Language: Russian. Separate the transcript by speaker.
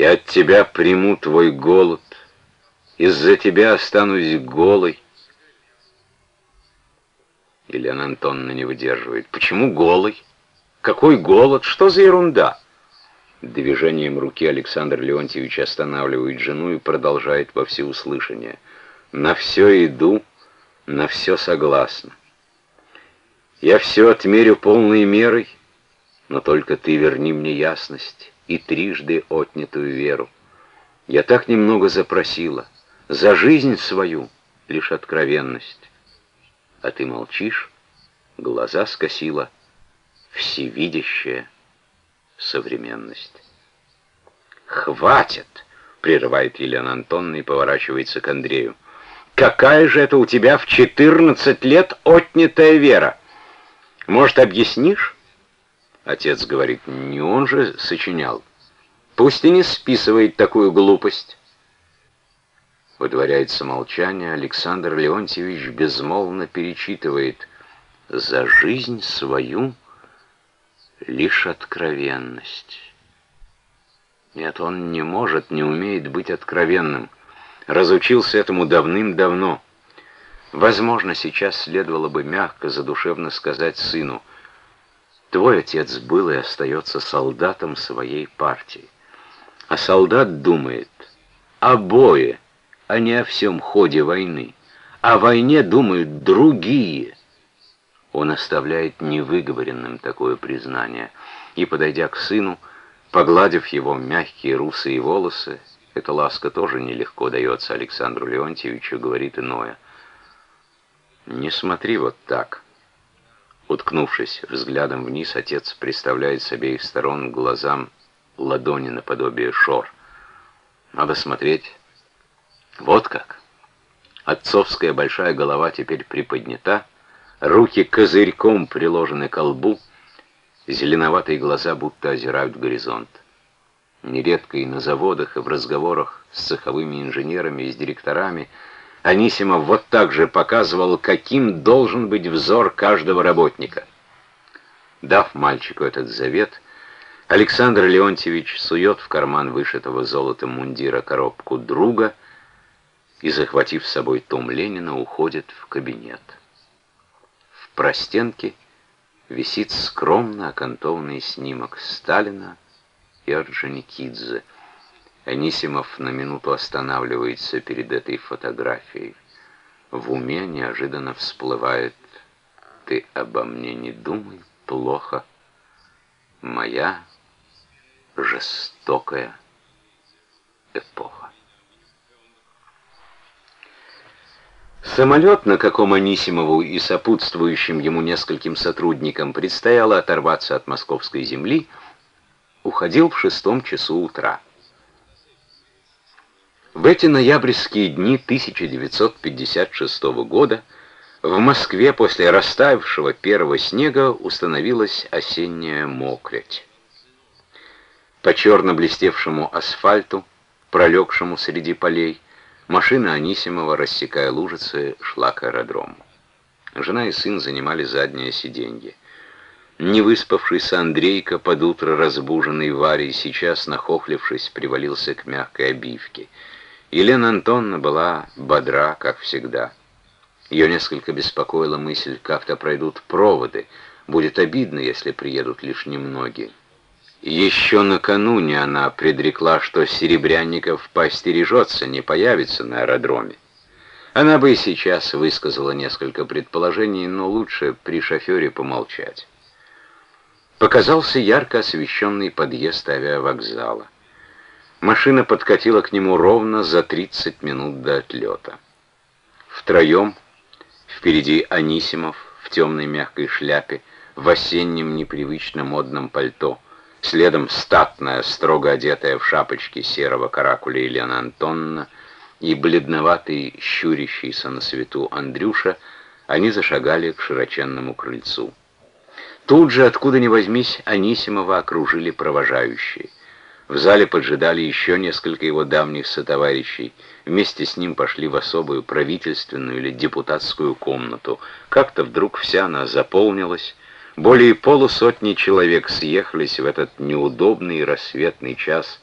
Speaker 1: Я от тебя приму твой голод, из-за тебя останусь голой. Елена Антоновна не выдерживает. Почему голый? Какой голод? Что за ерунда? Движением руки Александр Леонтьевич останавливает жену и продолжает во всеуслышание. На все иду, на все согласна. Я все отмерю полной мерой, но только ты верни мне ясность и трижды отнятую веру. Я так немного запросила, за жизнь свою лишь откровенность. А ты молчишь, глаза скосила, всевидящая современность. «Хватит!» — прерывает Елена Антоновна и поворачивается к Андрею. «Какая же это у тебя в 14 лет отнятая вера? Может, объяснишь?» Отец говорит, не он же сочинял. Пусть и не списывает такую глупость. Выдворяется молчание, Александр Леонтьевич безмолвно перечитывает «За жизнь свою лишь откровенность». Нет, он не может, не умеет быть откровенным. Разучился этому давным-давно. Возможно, сейчас следовало бы мягко, задушевно сказать сыну, «Твой отец был и остается солдатом своей партии». А солдат думает, обои а не о всем ходе войны. О войне думают другие. Он оставляет невыговоренным такое признание. И, подойдя к сыну, погладив его мягкие русые волосы, эта ласка тоже нелегко дается Александру Леонтьевичу, говорит иное. «Не смотри вот так». Уткнувшись взглядом вниз, отец представляет с обеих сторон глазам ладони наподобие шор. Надо смотреть вот как. Отцовская большая голова теперь приподнята, руки козырьком приложены к лбу, зеленоватые глаза будто озирают горизонт. Нередко и на заводах, и в разговорах с цеховыми инженерами и с директорами Анисимов вот так же показывал, каким должен быть взор каждого работника. Дав мальчику этот завет, Александр Леонтьевич сует в карман вышитого золотом мундира коробку друга — и, захватив с собой том Ленина, уходит в кабинет. В простенке висит скромно окантованный снимок Сталина и Орджоникидзе. Анисимов на минуту останавливается перед этой фотографией. В уме неожиданно всплывает «Ты обо мне не думай плохо, моя жестокая эпоха». Самолет, на каком Анисимову и сопутствующим ему нескольким сотрудникам предстояло оторваться от московской земли, уходил в шестом часу утра. В эти ноябрьские дни 1956 года в Москве после растаявшего первого снега установилась осенняя мокрять. По черно блестевшему асфальту, пролегшему среди полей, Машина Анисимова, рассекая лужицы, шла к аэродрому. Жена и сын занимали заднее сиденье. Невыспавшийся Андрейка, под утро разбуженный Варей, сейчас, нахохлившись, привалился к мягкой обивке. Елена Антонна была бодра, как всегда. Ее несколько беспокоила мысль, как-то пройдут проводы. Будет обидно, если приедут лишь немногие. Еще накануне она предрекла, что Серебрянников постережется, не появится на аэродроме. Она бы и сейчас высказала несколько предположений, но лучше при шофере помолчать. Показался ярко освещенный подъезд авиавокзала. Машина подкатила к нему ровно за 30 минут до отлета. Втроем, впереди Анисимов в темной мягкой шляпе, в осеннем непривычно модном пальто — Следом статная, строго одетая в шапочке серого каракуля Елена Антонна и бледноватый, щурящийся на свету Андрюша, они зашагали к широченному крыльцу. Тут же, откуда ни возьмись, Анисимова окружили провожающие. В зале поджидали еще несколько его давних сотоварищей. Вместе с ним пошли в особую правительственную или депутатскую комнату. Как-то вдруг вся она заполнилась, более полусотни человек съехались в этот неудобный рассветный час